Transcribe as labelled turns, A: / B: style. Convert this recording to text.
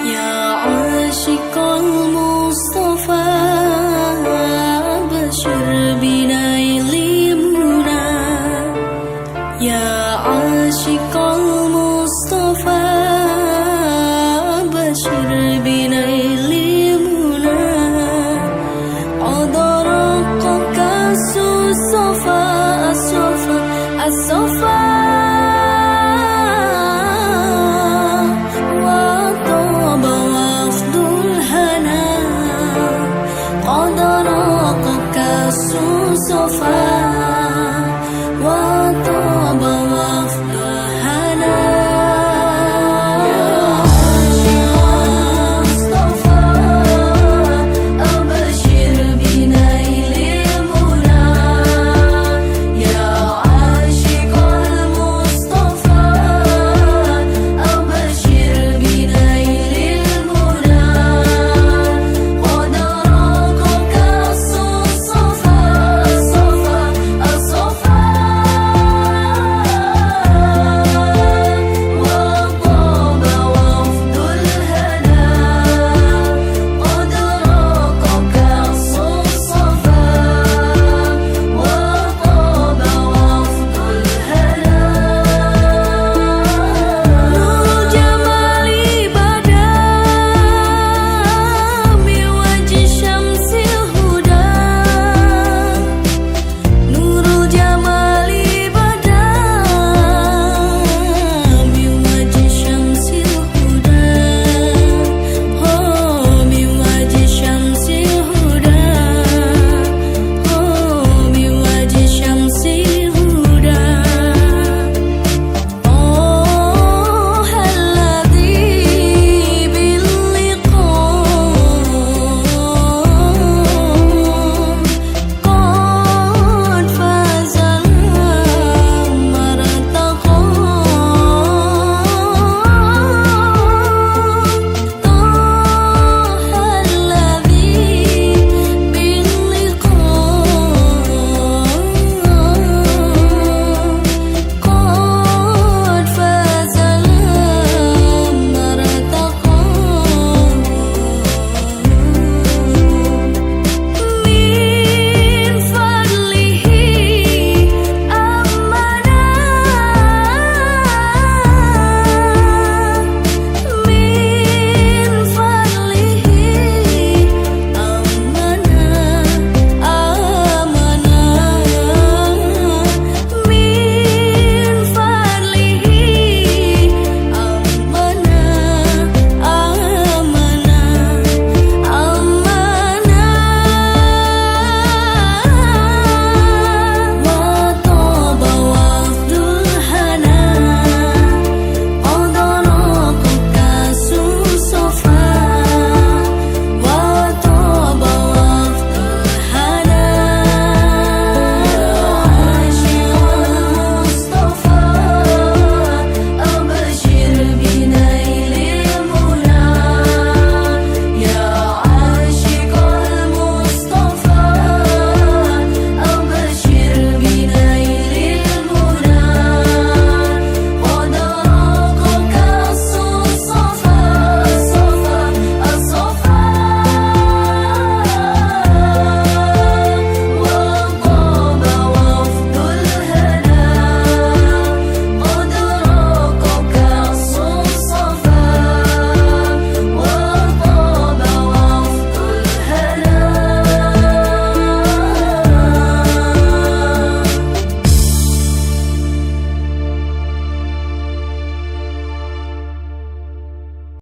A: 「やあしかも」قد راقك السوسفان